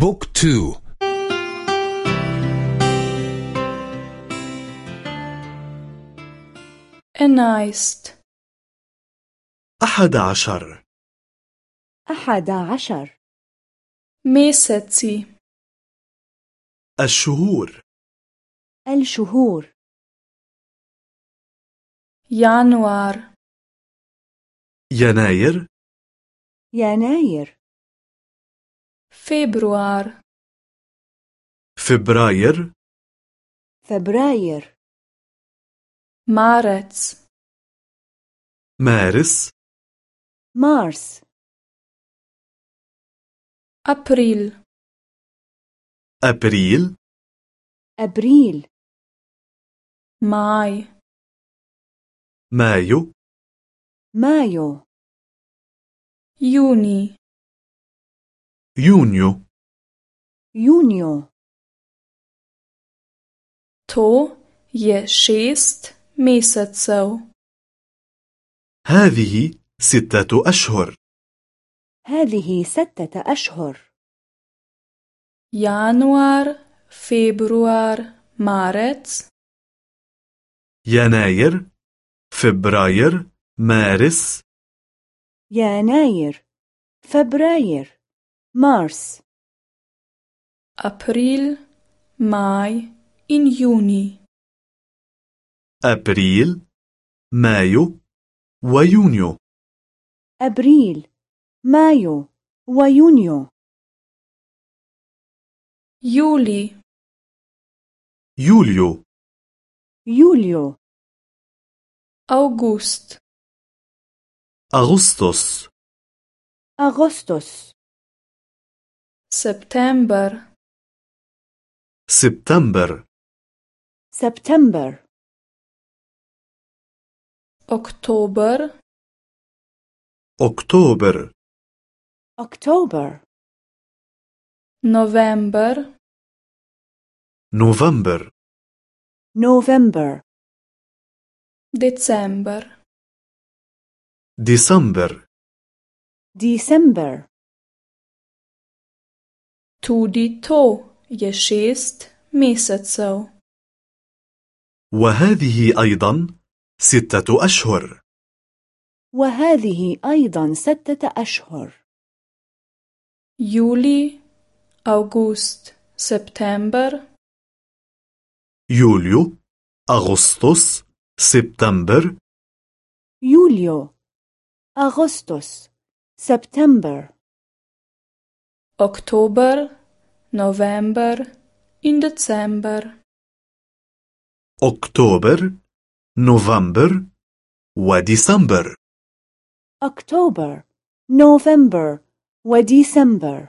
book two. enajst أحد عشر. أحد عشر. meseci الشهور. الشهور. januar يناير. يناير. فبراير. فبراير. فبراير. مارس. مارس. مارس. أبريل. أبريل. أبريل. ماي. مايو. مايو. يوني يونيو. يونيو. تو je šest mesecev. هذه ستة أشهر. هذه ستة أشهر. Januar, februar, marec, يناير فبراير مارس. يناير فبراير. مارس. april, maj in juni. أبريل مايو ويونيو. أبريل مايو ويونيو. Juli, يوليو. يوليو. august, أغسطس. أغسطس. september, سبتمبر سبتمبر oktober, أكتوبر أكتوبر november, نوفمبر نوفمبر december. ديسمبر ديسمبر Tudi to je šest mesecev. وهذه أيضا ستة أشهر. وهذه أيضا ستة أشهر. Juli, august, september, يوليو أغسطس سبتمبر يوليو أغسطس سبتمبر oktober, november in december. أكتوبر نوفمبر وديسمبر أكتوبر نوفمبر وديسمبر